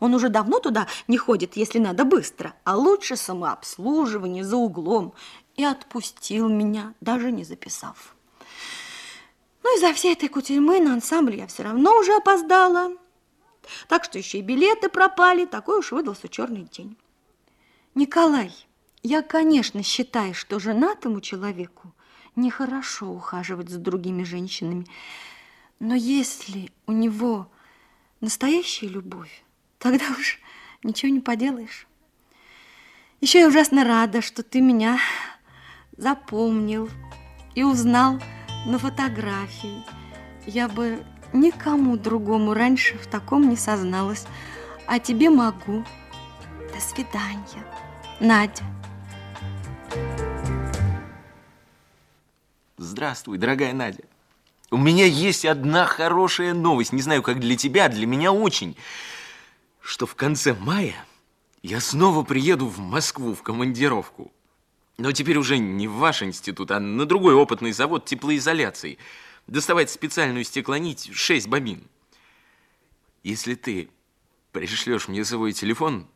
Он уже давно туда не ходит, если надо быстро, а лучше самообслуживание за углом. И отпустил меня, даже не записав. Ну, из-за всей этой кутерьмы на ансамбль я все равно уже опоздала. Так что еще и билеты пропали, такой уж выдался черный день. Николай, я, конечно, считаю, что женатому человеку нехорошо ухаживать за другими женщинами, но если у него настоящая любовь, тогда уж ничего не поделаешь. Еще я ужасно рада, что ты меня запомнил и узнал на фотографии. Я бы никому другому раньше в таком не созналась, а тебе могу. До свидания, Надя. Здравствуй, дорогая Надя. У меня есть одна хорошая новость. Не знаю, как для тебя, для меня очень. Что в конце мая я снова приеду в Москву в командировку. Но теперь уже не в ваш институт, а на другой опытный завод теплоизоляции. Доставать специальную стеклонить 6 бобин. Если ты пришлешь мне свой телефон,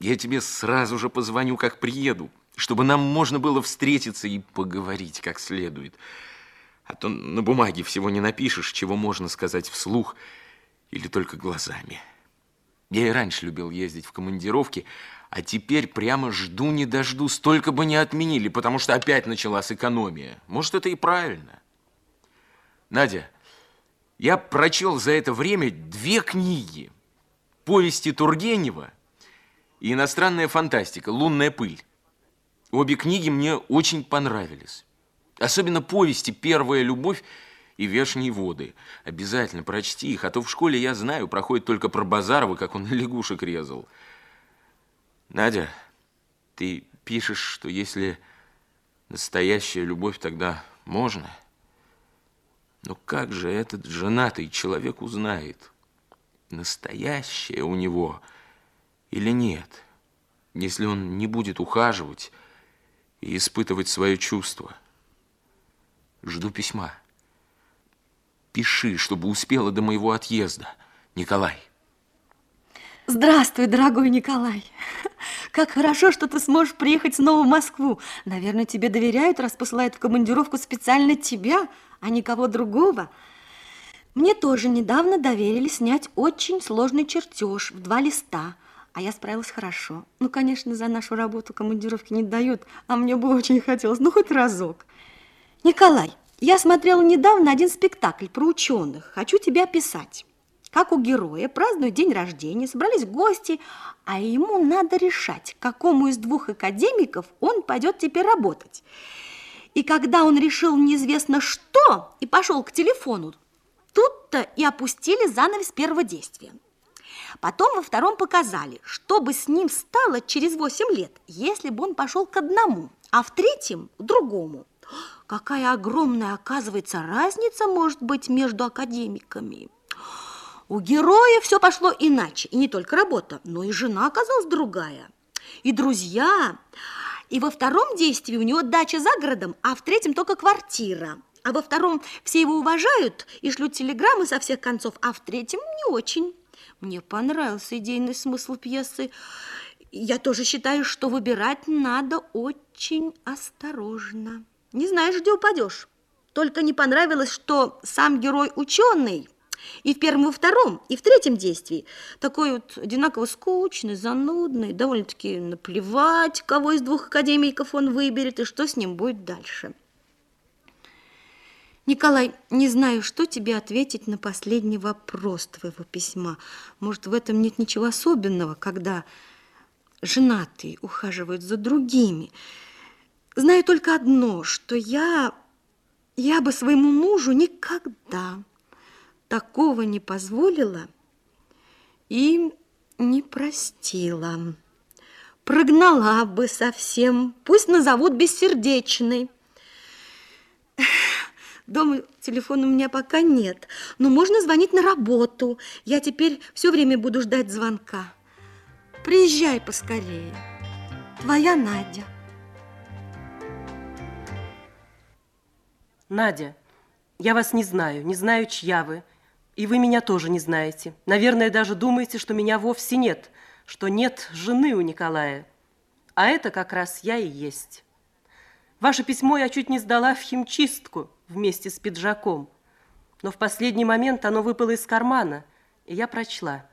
я тебе сразу же позвоню, как приеду, чтобы нам можно было встретиться и поговорить как следует. А то на бумаге всего не напишешь, чего можно сказать вслух или только глазами. Я и раньше любил ездить в командировки, а теперь прямо жду не дождусь, столько бы не отменили, потому что опять началась экономия. Может, это и правильно. Надя, я прочел за это время две книги. Повести Тургенева и иностранная фантастика «Лунная пыль». Обе книги мне очень понравились. Особенно повести «Первая любовь» и «Вешние воды». Обязательно прочти их, а то в школе, я знаю, проходит только про Базарова, как он лягушек резал. Надя, ты пишешь, что если настоящая любовь, тогда можно. Но как же этот женатый человек узнает, настоящая у него или нет, если он не будет ухаживать и испытывать свое чувство? Жду письма. Пиши, чтобы успела до моего отъезда, Николай. Здравствуй, дорогой Николай. Как хорошо, что ты сможешь приехать снова в Москву. Наверное, тебе доверяют, раз посылают в командировку специально тебя, а никого другого. Мне тоже недавно доверили снять очень сложный чертеж в два листа, а я справилась хорошо. Ну, конечно, за нашу работу командировки не дают, а мне бы очень хотелось, ну, хоть разок. Николай, я смотрела недавно один спектакль про ученых. Хочу тебя описать. Как у героя празднуют день рождения, собрались гости, а ему надо решать, какому из двух академиков он пойдет теперь работать. И когда он решил неизвестно что и пошел к телефону, тут-то и опустили занавес первого действия. Потом во втором показали, что бы с ним стало через 8 лет, если бы он пошел к одному, а в третьем – к другому. Какая огромная, оказывается, разница может быть между академиками. У героя все пошло иначе. И не только работа, но и жена оказалась другая. И друзья. И во втором действии у него дача за городом, а в третьем только квартира. А во втором все его уважают и шлют телеграммы со всех концов, а в третьем не очень. Мне понравился идейный смысл пьесы. Я тоже считаю, что выбирать надо очень осторожно. Не знаешь, где упадешь. Только не понравилось, что сам герой ученый и в первом, и во втором, и в третьем действии такой вот одинаково скучный, занудный, довольно-таки наплевать, кого из двух академиков он выберет и что с ним будет дальше. Николай, не знаю, что тебе ответить на последний вопрос твоего письма. Может, в этом нет ничего особенного, когда женатые ухаживают за другими. Знаю только одно, что я, я бы своему мужу никогда такого не позволила и не простила. Прогнала бы совсем, пусть назовут бессердечной. Дома телефона у меня пока нет, но можно звонить на работу. Я теперь все время буду ждать звонка. Приезжай поскорее. Твоя Надя. Надя, я вас не знаю, не знаю, чья вы. И вы меня тоже не знаете. Наверное, даже думаете, что меня вовсе нет, что нет жены у Николая. А это как раз я и есть. Ваше письмо я чуть не сдала в химчистку вместе с пиджаком. Но в последний момент оно выпало из кармана, и я прочла.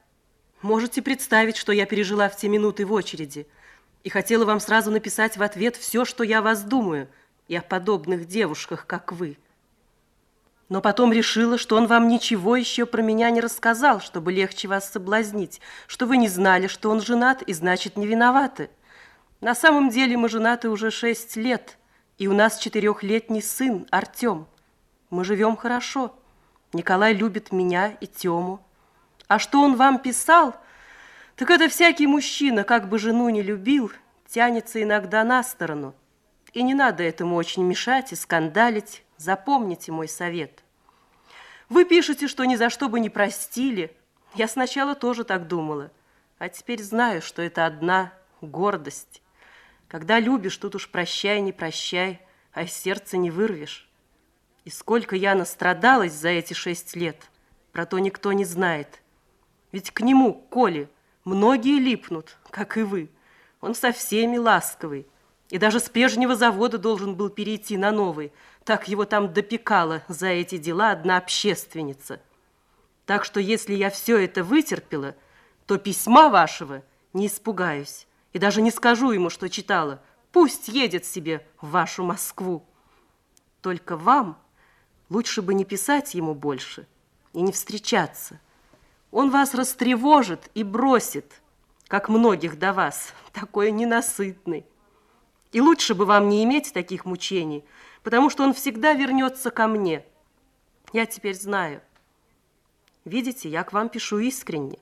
Можете представить, что я пережила в те минуты в очереди. И хотела вам сразу написать в ответ все, что я вас думаю, и о подобных девушках, как вы. Но потом решила, что он вам ничего еще про меня не рассказал, чтобы легче вас соблазнить, что вы не знали, что он женат, и значит, не виноваты. На самом деле мы женаты уже шесть лет – и у нас четырехлетний сын Артем. Мы живем хорошо. Николай любит меня и Тему. А что он вам писал, так это всякий мужчина, как бы жену не любил, тянется иногда на сторону. И не надо этому очень мешать и скандалить. Запомните мой совет. Вы пишете, что ни за что бы не простили. Я сначала тоже так думала, а теперь знаю, что это одна гордость. Когда любишь, тут уж прощай, не прощай, а из сердца не вырвешь. И сколько я настрадалась за эти шесть лет, про то никто не знает. Ведь к нему, Коле, многие липнут, как и вы. Он со всеми ласковый. И даже с прежнего завода должен был перейти на новый. Так его там допекала за эти дела одна общественница. Так что если я все это вытерпела, то письма вашего не испугаюсь. И даже не скажу ему, что читала. Пусть едет себе в вашу Москву. Только вам лучше бы не писать ему больше и не встречаться. Он вас растревожит и бросит, как многих до вас, такой ненасытный. И лучше бы вам не иметь таких мучений, потому что он всегда вернется ко мне. Я теперь знаю. Видите, я к вам пишу искренне.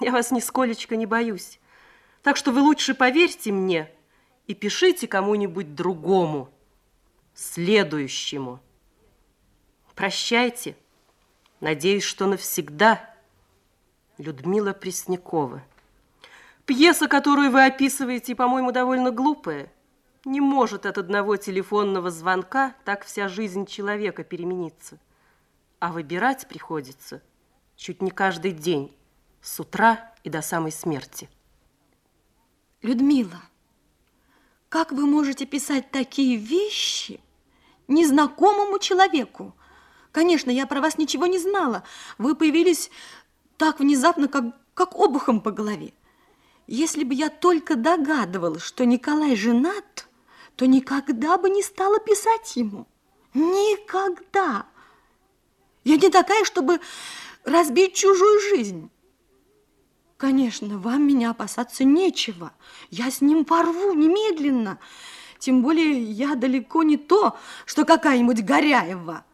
Я вас нисколечко не боюсь. Так что вы лучше поверьте мне и пишите кому-нибудь другому, следующему. Прощайте. Надеюсь, что навсегда. Людмила Преснякова. Пьеса, которую вы описываете, по-моему, довольно глупая. Не может от одного телефонного звонка так вся жизнь человека перемениться. А выбирать приходится чуть не каждый день, с утра и до самой смерти. Людмила, как вы можете писать такие вещи незнакомому человеку? Конечно, я про вас ничего не знала. Вы появились так внезапно, как, как обухом по голове. Если бы я только догадывалась, что Николай женат, то никогда бы не стала писать ему. Никогда. Я не такая, чтобы разбить чужую жизнь. Конечно, вам меня опасаться нечего. Я с ним порву немедленно. Тем более я далеко не то, что какая-нибудь Горяева.